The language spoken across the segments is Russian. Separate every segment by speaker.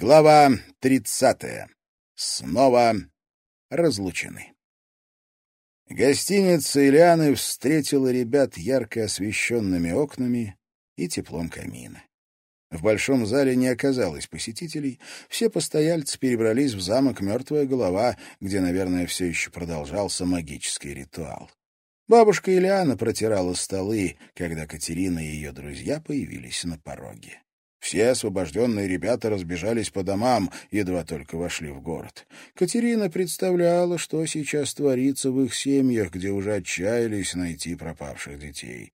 Speaker 1: Глава тридцатая. Снова разлучены. Гостиница Ильяны встретила ребят ярко освещенными окнами и теплом камина. В большом зале не оказалось посетителей, все постояльцы перебрались в замок «Мертвая голова», где, наверное, все еще продолжался магический ритуал. Бабушка Ильяна протирала столы, когда Катерина и ее друзья появились на пороге. Все освобожденные ребята разбежались по домам, едва только вошли в город. Катерина представляла, что сейчас творится в их семьях, где уже отчаялись найти пропавших детей.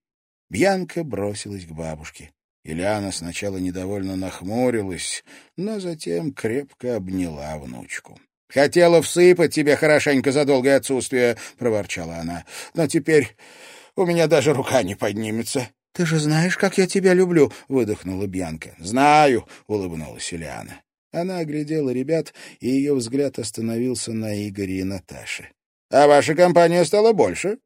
Speaker 1: Бьянка бросилась к бабушке. Ильяна сначала недовольно нахмурилась, но затем крепко обняла внучку. — Хотела всыпать тебе хорошенько за долгое отсутствие, — проворчала она. — Но теперь у меня даже рука не поднимется. «Ты же знаешь, как я тебя люблю!» — выдохнула Бьянка. «Знаю!» — улыбнулась Ильяна. Она оглядела ребят, и ее взгляд остановился на Игоре и Наташе. «А ваша компания стала больше?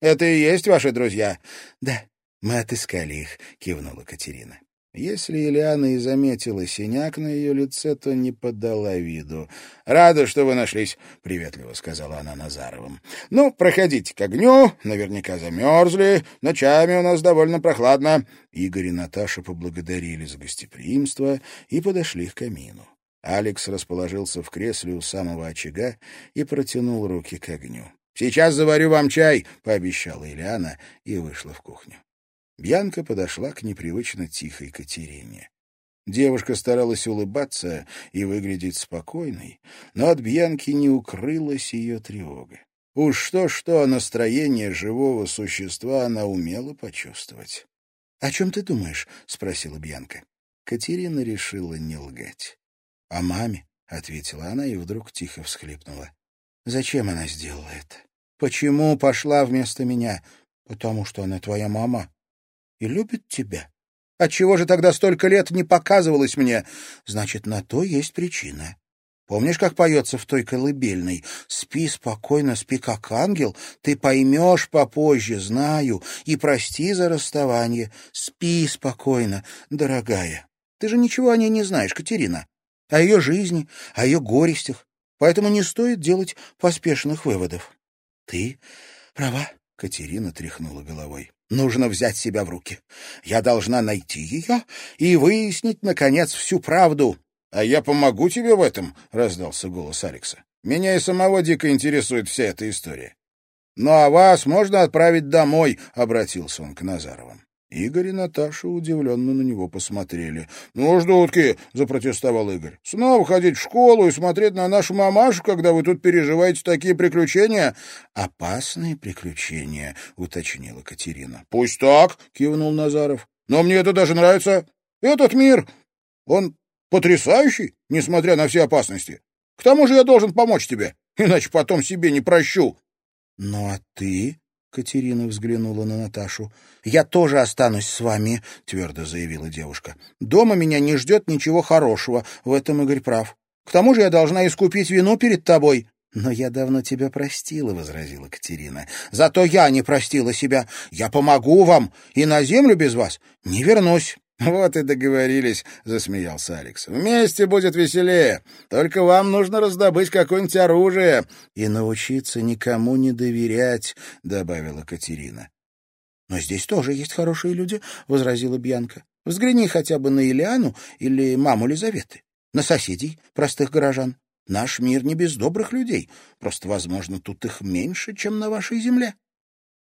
Speaker 1: Это и есть ваши друзья?» «Да, мы отыскали их», — кивнула Катерина. Если Ильяна и заметила синяк на ее лице, то не подала виду. — Рада, что вы нашлись, — приветливо сказала она Назаровым. — Ну, проходите к огню, наверняка замерзли, ночами у нас довольно прохладно. Игорь и Наташа поблагодарили за гостеприимство и подошли к камину. Алекс расположился в кресле у самого очага и протянул руки к огню. — Сейчас заварю вам чай, — пообещала Ильяна и вышла в кухню. Бьянка подошла к непривычно тихой Катерине. Девушка старалась улыбаться и выглядеть спокойной, но от Бьянки не укрылась ее тревога. Уж что-что, настроение живого существа она умела почувствовать. — О чем ты думаешь? — спросила Бьянка. Катерина решила не лгать. — О маме, — ответила она и вдруг тихо всхлипнула. — Зачем она сделала это? Почему пошла вместо меня? — Потому что она твоя мама и любит тебя. Отчего же тогда столько лет не показывалось мне? Значит, на то есть причина. Помнишь, как поется в той колыбельной? «Спи спокойно, спи как ангел, ты поймешь попозже, знаю, и прости за расставание. Спи спокойно, дорогая. Ты же ничего о ней не знаешь, Катерина, о ее жизни, о ее горестях, поэтому не стоит делать поспешных выводов». «Ты права», — Катерина тряхнула головой. Нужно взять себя в руки. Я должна найти ее и выяснить, наконец, всю правду. — А я помогу тебе в этом, — раздался голос Алекса. — Меня и самого дико интересует вся эта история. — Ну а вас можно отправить домой, — обратился он к Назаровым. Игорь и Наташа удивленно на него посмотрели. — Ну, ждутки, — запротестовал Игорь. — Снова ходить в школу и смотреть на нашу мамашу, когда вы тут переживаете такие приключения? — Опасные приключения, — уточнила Катерина. — Пусть так, — кивнул Назаров. — Но мне это даже нравится. Этот мир, он потрясающий, несмотря на все опасности. К тому же я должен помочь тебе, иначе потом себе не прощу. — Ну а ты? Катерина взглянула на Наташу. «Я тоже останусь с вами», — твердо заявила девушка. «Дома меня не ждет ничего хорошего, в этом Игорь прав. К тому же я должна искупить вину перед тобой». «Но я давно тебя простила», — возразила Катерина. «Зато я не простила себя. Я помогу вам, и на землю без вас не вернусь». «Вот и договорились», — засмеялся Алекс. «Вместе будет веселее. Только вам нужно раздобыть какое-нибудь оружие и научиться никому не доверять», — добавила Катерина. «Но здесь тоже есть хорошие люди», — возразила Бьянка. «Взгляни хотя бы на Ильяну или маму Лизаветы, на соседей, простых горожан. Наш мир не без добрых людей, просто, возможно, тут их меньше, чем на вашей земле».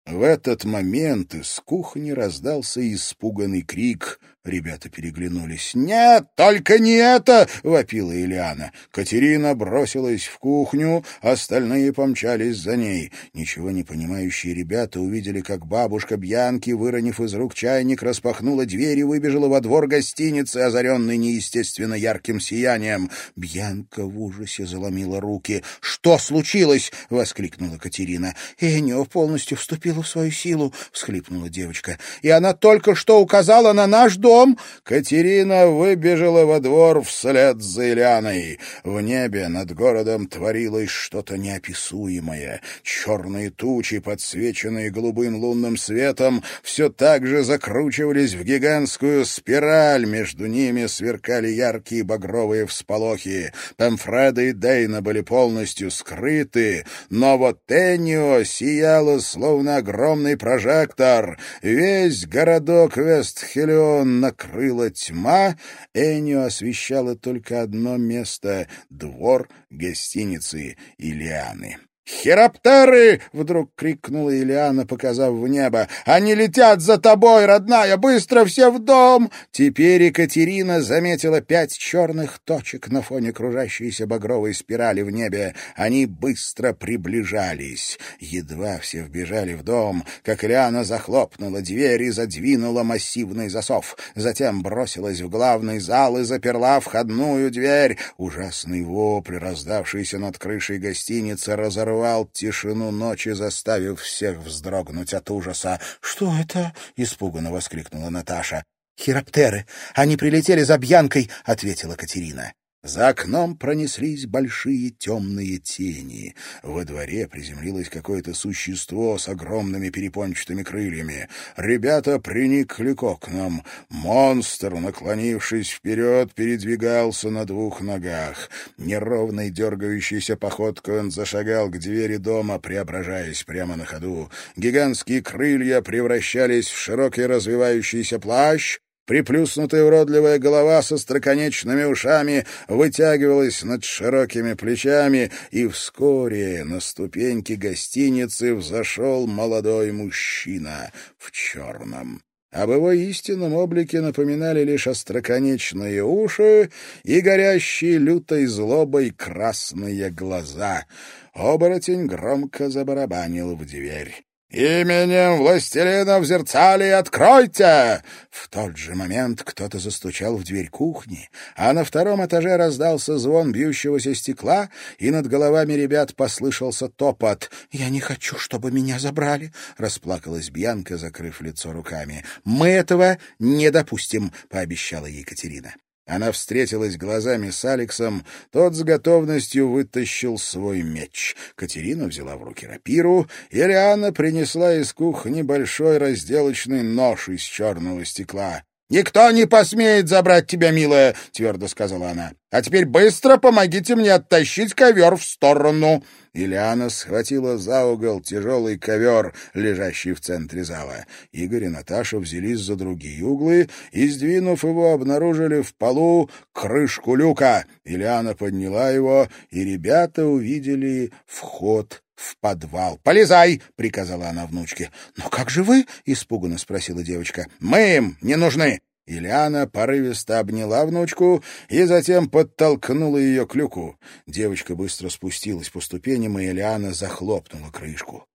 Speaker 1: В этот момент из кухни раздался испуганный крик. Ребята переглянулись. «Нет, только не это!» — вопила Ильяна. Катерина бросилась в кухню, остальные помчались за ней. Ничего не понимающие ребята увидели, как бабушка Бьянки, выронив из рук чайник, распахнула дверь и выбежала во двор гостиницы, озаренной неестественно ярким сиянием. Бьянка в ужасе заломила руки. «Что случилось?» — воскликнула Катерина. «Энио полностью вступила в свою силу», — всхлипнула девочка. «И она только что указала на наш дом!» Дом, Катерина выбежала во двор вслед за Ильяной. В небе над городом творилось что-то неописуемое. Черные тучи, подсвеченные голубым лунным светом, все так же закручивались в гигантскую спираль. Между ними сверкали яркие багровые всполохи. Пемфреда и Дейна были полностью скрыты, но вот Энио сияло, словно огромный прожектор. Весь городок Вестхелион накрыла тьма, Энио освещала только одно место — двор гостиницы Илианы. «Хироптеры!» — вдруг крикнула Ильяна, показав в небо. «Они летят за тобой, родная! Быстро все в дом!» Теперь Екатерина заметила пять черных точек на фоне кружащейся багровой спирали в небе. Они быстро приближались. Едва все вбежали в дом, как Ильяна захлопнула дверь и задвинула массивный засов. Затем бросилась в главный зал и заперла входную дверь. Ужасный вопль, раздавшийся над крышей гостиницы, разорвал разорвал тишину ночи, заставив всех вздрогнуть от ужаса. «Что это?» — испуганно воскликнула Наташа. «Хироптеры! Они прилетели за Бьянкой!» — ответила Катерина. За окном пронеслись большие темные тени. Во дворе приземлилось какое-то существо с огромными перепончатыми крыльями. Ребята приникли к окнам. Монстр, наклонившись вперед, передвигался на двух ногах. Неровной дергающейся походкой он зашагал к двери дома, преображаясь прямо на ходу. Гигантские крылья превращались в широкий развивающийся плащ, Приплюснутая уродливая голова со строконечными ушами вытягивалась над широкими плечами, и вскоре на ступеньки гостиницы взошел молодой мужчина в черном. Об его истинном облике напоминали лишь остроконечные уши и горящие лютой злобой красные глаза. Оборотень громко забарабанил в дверь. «Именем властелина в зерцале откройте!» В тот же момент кто-то застучал в дверь кухни, а на втором этаже раздался звон бьющегося стекла, и над головами ребят послышался топот. «Я не хочу, чтобы меня забрали!» — расплакалась Бьянка, закрыв лицо руками. «Мы этого не допустим!» — пообещала Екатерина. Она встретилась глазами с Алексом, тот с готовностью вытащил свой меч. Катерина взяла в руки рапиру, и Риана принесла из кухни большой разделочный нож из черного стекла. «Никто не посмеет забрать тебя, милая!» — твердо сказала она. «А теперь быстро помогите мне оттащить ковер в сторону!» Ильяна схватила за угол тяжелый ковер, лежащий в центре зала. Игорь и Наташа взялись за другие углы и, сдвинув его, обнаружили в полу крышку люка. Ильяна подняла его, и ребята увидели вход в подвал. «Полезай!» — приказала она внучке. «Но как же вы?» — испуганно спросила девочка. «Мы им не нужны!» Ильяна порывисто обняла внучку и затем подтолкнула ее к люку. Девочка быстро спустилась по ступеням, и Ильяна захлопнула крышку.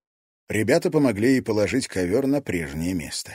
Speaker 1: Ребята помогли ей положить ковер на прежнее место.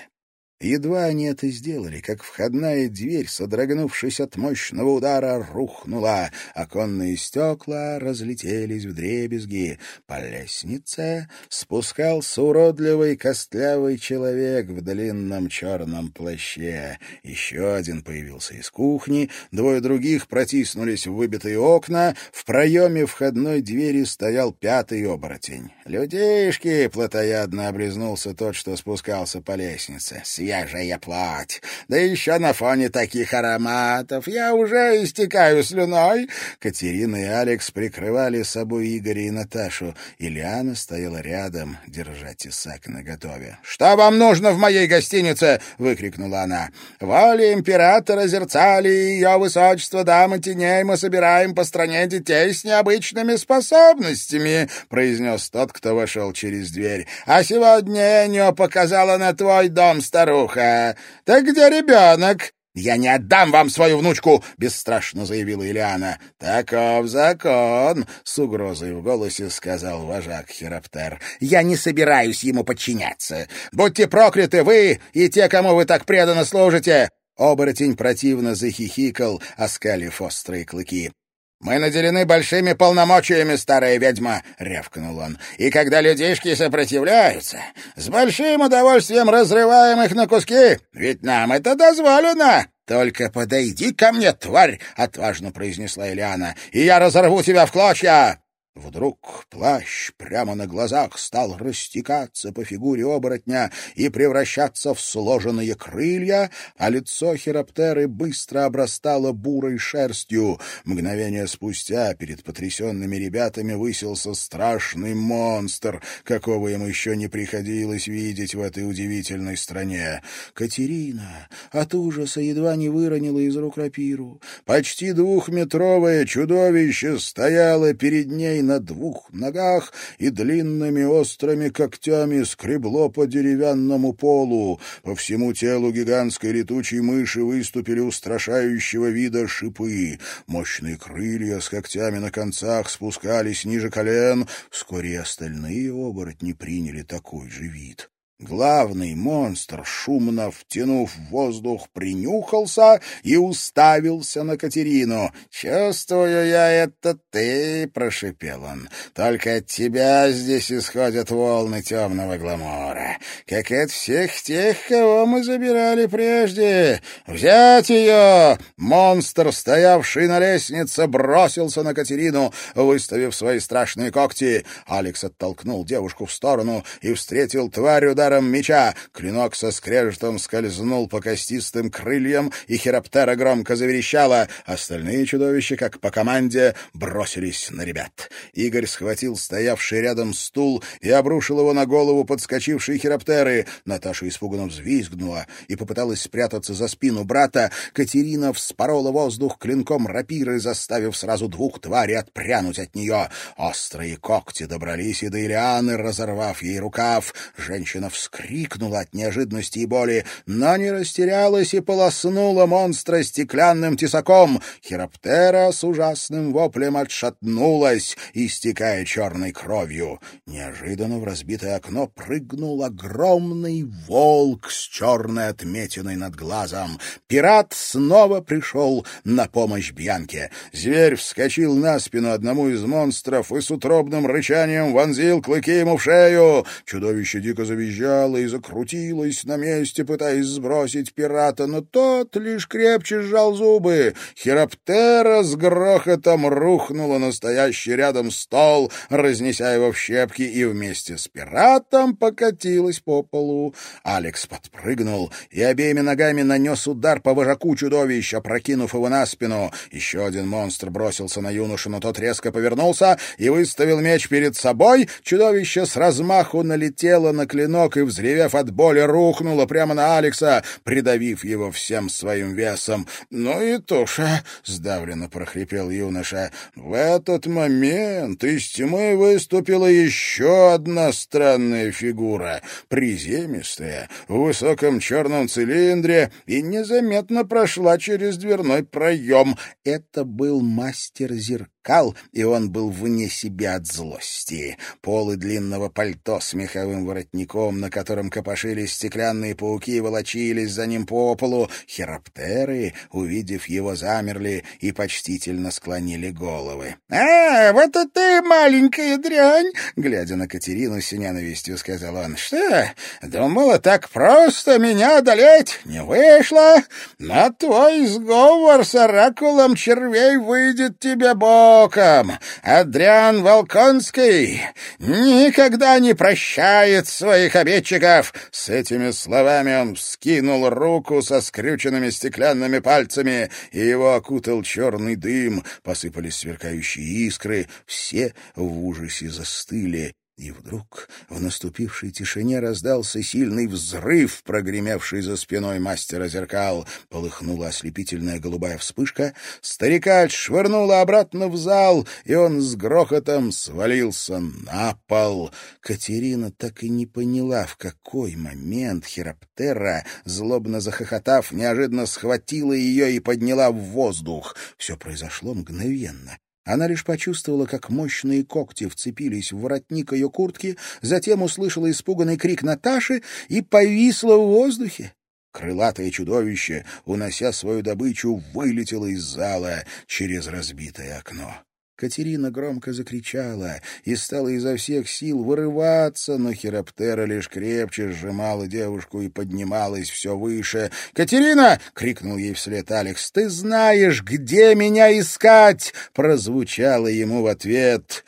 Speaker 1: Едва они это сделали, как входная дверь, содрогнувшись от мощного удара, рухнула. Оконные стекла разлетелись в дребезги. По лестнице спускался уродливый костлявый человек в длинном черном плаще. Еще один появился из кухни, двое других протиснулись в выбитые окна. В проеме входной двери стоял пятый оборотень. «Людишки!» — плотоядно облизнулся тот, что спускался по лестнице свежая плоть. Да еще на фоне таких ароматов. Я уже истекаю слюной. Катерина и Алекс прикрывали собой Игоря и Наташу. Ильяна стояла рядом, держа тесак наготове. — Что вам нужно в моей гостинице? — выкрикнула она. — Воли императора Зерцали и ее высочество дамы теней мы собираем по стране детей с необычными способностями, — произнес тот, кто вошел через дверь. — А сегодня Эньо показала на твой дом, старуха старуха. Так где ребенок?» «Я не отдам вам свою внучку!» — бесстрашно заявила Ильяна. «Таков закон!» — с угрозой в голосе сказал вожак Хироптер. «Я не собираюсь ему подчиняться. Будьте прокляты вы и те, кому вы так преданно служите!» Оборотень противно захихикал, оскалив острые клыки. «Мы наделены большими полномочиями, старая ведьма!» — рявкнул он. «И когда людишки сопротивляются, с большим удовольствием разрываем их на куски, ведь нам это дозволено!» «Только подойди ко мне, тварь!» — отважно произнесла Элиана. «И я разорву тебя в клочья!» Вдруг плащ прямо на глазах стал растекаться по фигуре оборотня и превращаться в сложенные крылья, а лицо хироптеры быстро обрастало бурой шерстью. Мгновение спустя перед потрясенными ребятами высился страшный монстр, какого им еще не приходилось видеть в этой удивительной стране. Катерина от ужаса едва не выронила из рук рапиру. Почти двухметровое чудовище стояло перед ней на двух ногах и длинными острыми когтями скребло по деревянному полу. По всему телу гигантской летучей мыши выступили устрашающего вида шипы. Мощные крылья с когтями на концах спускались ниже колен. Вскоре остальные оборотни приняли такой же вид. Главный монстр, шумно втянув воздух, принюхался и уставился на Катерину. «Чувствую я, это ты!» — прошипел он. «Только от тебя здесь исходят волны темного гламора, как от всех тех, кого мы забирали прежде. Взять ее!» Монстр, стоявший на лестнице, бросился на Катерину, выставив свои страшные когти. Алекс оттолкнул девушку в сторону и встретил тварь удар ударом меча. Клинок со скрежетом скользнул по костистым крыльям, и Хироптера громко заверещала. Остальные чудовища, как по команде, бросились на ребят. Игорь схватил стоявший рядом стул и обрушил его на голову подскочившей Хироптеры. Наташа испуганно взвизгнула и попыталась спрятаться за спину брата. Катерина вспорола воздух клинком рапиры, заставив сразу двух тварей отпрянуть от нее. Острые когти добрались и до Илианы, разорвав ей рукав. Женщина вскрикнула от неожиданности и боли, но не растерялась и полоснула монстра стеклянным тесаком. Хироптера с ужасным воплем отшатнулась, истекая черной кровью. Неожиданно в разбитое окно прыгнул огромный волк с черной отметиной над глазом. Пират снова пришел на помощь Бьянке. Зверь вскочил на спину одному из монстров и с утробным рычанием вонзил клыки ему в шею. Чудовище дико завизжало завизжала и закрутилась на месте, пытаясь сбросить пирата, но тот лишь крепче сжал зубы. Хироптера с грохотом рухнула на стоящий рядом стол, разнеся его в щепки, и вместе с пиратом покатилась по полу. Алекс подпрыгнул и обеими ногами нанес удар по вожаку чудовища, прокинув его на спину. Еще один монстр бросился на юношу, но тот резко повернулся и выставил меч перед собой. Чудовище с размаху налетело на клинок и, взревев от боли, рухнула прямо на Алекса, придавив его всем своим весом. «Ну и туша!» — сдавленно прохрипел юноша. В этот момент из тьмы выступила еще одна странная фигура, приземистая, в высоком черном цилиндре, и незаметно прошла через дверной проем. Это был мастер зеркал кал, и он был вне себя от злости. Полы длинного пальто с меховым воротником, на котором копошились стеклянные пауки, волочились за ним по полу. Хироптеры, увидев его, замерли и почтительно склонили головы. — А, вот и ты, маленькая дрянь! — глядя на Катерину с ненавистью, сказал он. — Что, думала, так просто меня одолеть? Не вышло? На твой сговор с оракулом червей выйдет тебе бог! Боком. Адриан Волконский никогда не прощает своих обидчиков. С этими словами он вскинул руку со скрюченными стеклянными пальцами, и его окутал черный дым. Посыпались сверкающие искры. Все в ужасе застыли. И вдруг в наступившей тишине раздался сильный взрыв, прогремевший за спиной мастера зеркал. Полыхнула ослепительная голубая вспышка, старика отшвырнула обратно в зал, и он с грохотом свалился на пол. Катерина так и не поняла, в какой момент Хироптера, злобно захохотав, неожиданно схватила ее и подняла в воздух. Все произошло мгновенно. Она лишь почувствовала, как мощные когти вцепились в воротник ее куртки, затем услышала испуганный крик Наташи и повисла в воздухе. Крылатое чудовище, унося свою добычу, вылетело из зала через разбитое окно. Катерина громко закричала и стала изо всех сил вырываться, но Хироптера лишь крепче сжимала девушку и поднималась все выше. «Катерина!» — крикнул ей вслед Алекс. «Ты знаешь, где меня искать!» — прозвучало ему в ответ.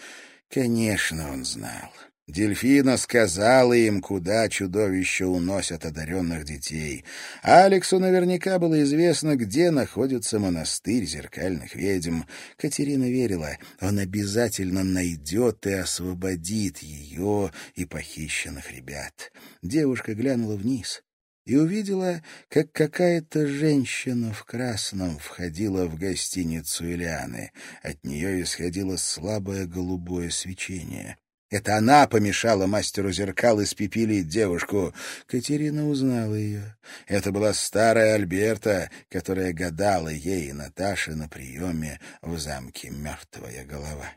Speaker 1: Конечно, он знал. Дельфина сказала им, куда чудовища уносят одаренных детей. Алексу наверняка было известно, где находится монастырь зеркальных ведьм. Катерина верила, он обязательно найдет и освободит ее и похищенных ребят. Девушка глянула вниз и увидела, как какая-то женщина в красном входила в гостиницу Ильяны. От нее исходило слабое голубое свечение. Это она помешала мастеру зеркал испепелить девушку. Катерина узнала ее. Это была старая Альберта, которая гадала ей и Наташе на приеме в замке «Мертвая голова».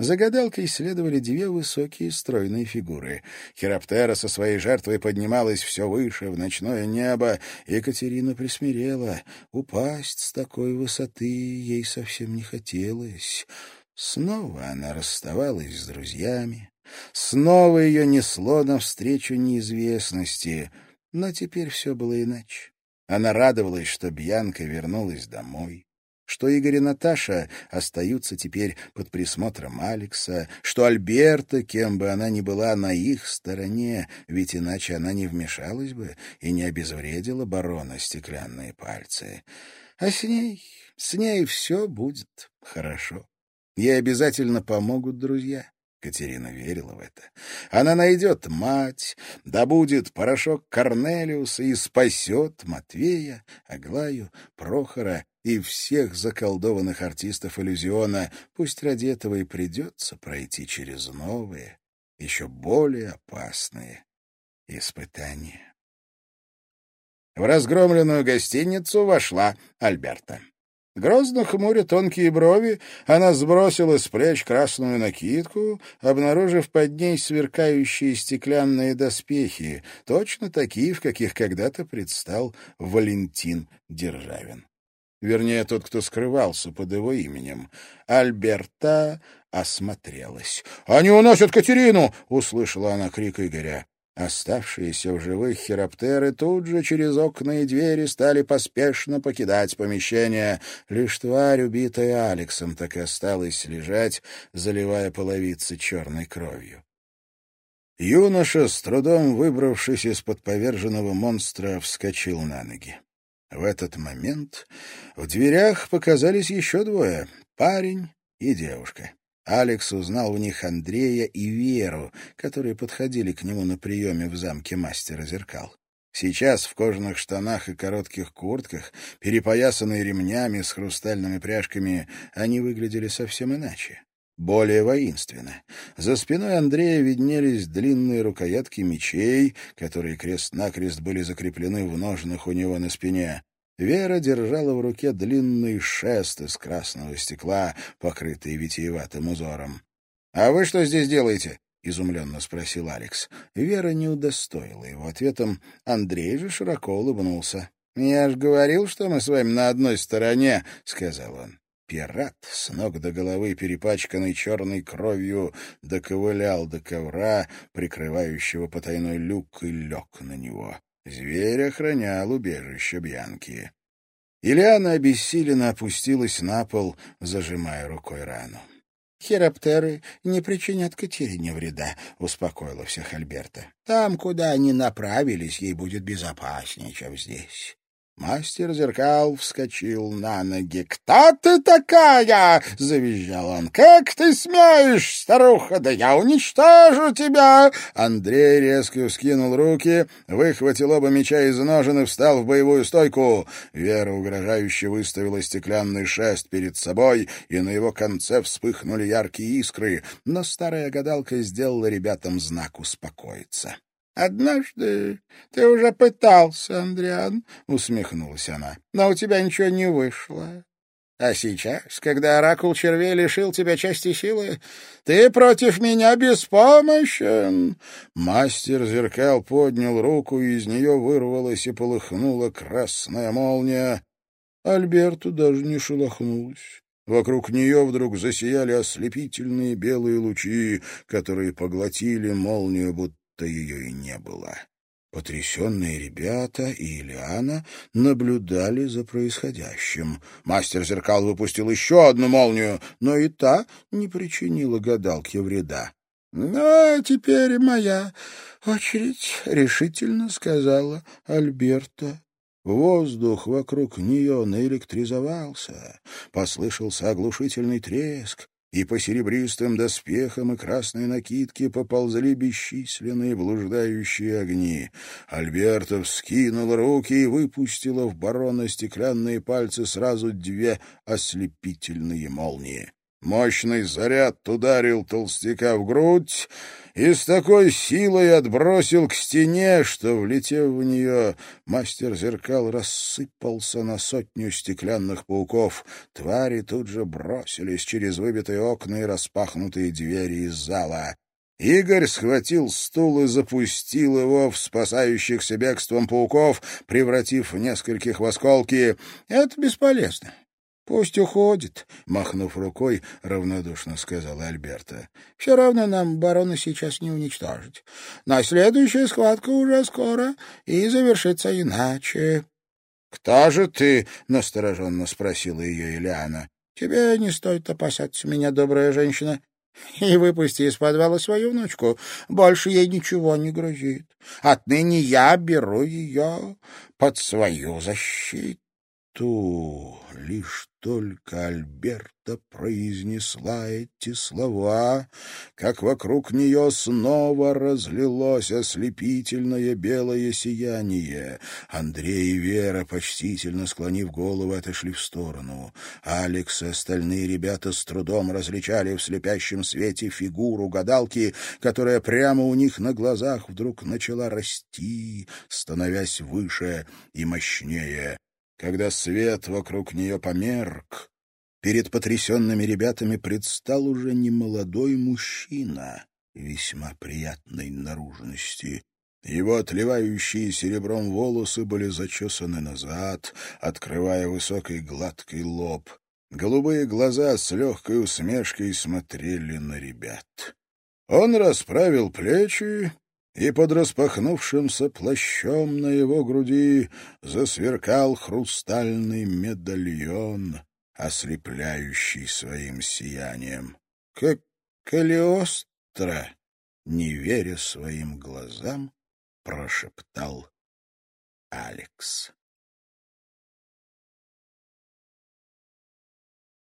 Speaker 1: За гадалкой следовали две высокие стройные фигуры. Хироптера со своей жертвой поднималась все выше, в ночное небо. Екатерина присмирела. Упасть с такой высоты ей совсем не хотелось. Снова она расставалась с друзьями. Снова ее несло навстречу неизвестности, но теперь все было иначе. Она радовалась, что Бьянка вернулась домой, что Игорь и Наташа остаются теперь под присмотром Алекса, что Альберта, кем бы она ни была, на их стороне, ведь иначе она не вмешалась бы и не обезвредила барона стеклянные пальцы. А с ней, с ней все будет хорошо. Ей обязательно помогут друзья. Катерина верила в это. Она найдет мать, добудет порошок Корнелиуса и спасет Матвея, Аглаю, Прохора и всех заколдованных артистов иллюзиона. Пусть ради этого и придется пройти через новые, еще более опасные испытания. В разгромленную гостиницу вошла Альберта. Грозно хмуря тонкие брови, она сбросила с плеч красную накидку, обнаружив под ней сверкающие стеклянные доспехи, точно такие, в каких когда-то предстал Валентин Державин. Вернее, тот, кто скрывался под его именем. Альберта осмотрелась. «Они уносят Катерину!» — услышала она крик Игоря. Оставшиеся в живых хироптеры тут же через окна и двери стали поспешно покидать помещение. Лишь тварь, убитая Алексом, так и осталась лежать, заливая половицы черной кровью. Юноша, с трудом выбравшись из-под поверженного монстра, вскочил на ноги. В этот момент в дверях показались еще двое — парень и девушка. Алекс узнал в них Андрея и Веру, которые подходили к нему на приеме в замке мастера зеркал. Сейчас в кожаных штанах и коротких куртках, перепоясанные ремнями с хрустальными пряжками, они выглядели совсем иначе. Более воинственно. За спиной Андрея виднелись длинные рукоятки мечей, которые крест-накрест были закреплены в ножнах у него на спине. Вера держала в руке длинный шест из красного стекла, покрытый витиеватым узором. — А вы что здесь делаете? — изумленно спросил Алекс. Вера не удостоила его ответом. Андрей же широко улыбнулся. — Я ж говорил, что мы с вами на одной стороне, — сказал он. Пират, с ног до головы перепачканный черной кровью, доковылял до ковра, прикрывающего потайной люк, и лег на него. Зверь охранял убежище Бьянки. Ильяна обессиленно опустилась на пол, зажимая рукой рану. «Хироптеры не причинят Катерине вреда», — успокоила всех Альберта. «Там, куда они направились, ей будет безопаснее, чем здесь. Мастер зеркал вскочил на ноги. «Кто ты такая?» — завизжал он. «Как ты смеешь, старуха? Да я уничтожу тебя!» Андрей резко вскинул руки, выхватил оба меча из ножен и встал в боевую стойку. Вера угрожающе выставила стеклянный шест перед собой, и на его конце вспыхнули яркие искры, но старая гадалка сделала ребятам знак успокоиться. «Однажды ты уже пытался, Андриан», — усмехнулась она, — «но у тебя ничего не вышло.
Speaker 2: А сейчас, когда оракул червей лишил тебя части силы, ты против меня беспомощен.
Speaker 1: Мастер зеркал поднял руку, и из нее вырвалась и полыхнула красная молния. Альберту даже не шелохнулась. Вокруг нее вдруг засияли ослепительные белые лучи, которые поглотили молнию, будто ее и не было. Потрясенные ребята и Ильяна наблюдали за происходящим. Мастер зеркал выпустил еще одну молнию, но и та не причинила гадалке вреда. — Ну, а теперь моя очередь, — решительно сказала Альберта. Воздух вокруг нее наэлектризовался, послышался оглушительный треск, и по серебристым доспехам и красной накидке поползли бесчисленные блуждающие огни. Альберта вскинула руки и выпустила в барона стеклянные пальцы сразу две ослепительные молнии. Мощный заряд ударил толстяка в грудь и с такой силой отбросил к стене, что, влетев в нее, мастер зеркал рассыпался на сотню стеклянных пауков. Твари тут же бросились через выбитые окна и распахнутые двери из зала. Игорь схватил стул и запустил его в спасающихся бегством пауков, превратив нескольких в осколки. Это бесполезно. «Пусть уходит», — махнув рукой, равнодушно сказала Альберта. «Все равно нам барона сейчас не уничтожить. Но следующая схватка уже скоро и завершится иначе». «Кто же ты?» — настороженно спросила ее Ильяна. «Тебе не стоит опасаться меня, добрая женщина. И выпусти из подвала свою внучку. Больше ей ничего не грозит. Отныне я беру ее под свою защиту» ту лишь только Альберта произнесла эти слова, как вокруг нее снова разлилось ослепительное белое сияние. Андрей и Вера, почтительно склонив голову, отошли в сторону. Алекс и остальные ребята с трудом различали в слепящем свете фигуру гадалки, которая прямо у них на глазах вдруг начала расти, становясь выше и мощнее. Когда свет вокруг нее померк, перед потрясенными ребятами предстал уже немолодой мужчина весьма приятной наружности. Его отливающие серебром волосы были зачесаны назад, открывая высокий гладкий лоб. Голубые глаза с легкой усмешкой смотрели на ребят. Он расправил плечи и под распахнувшимся плащом на его груди засверкал хрустальный медальон, ослепляющий своим сиянием. Как Калиостро, не веря своим глазам, прошептал Алекс.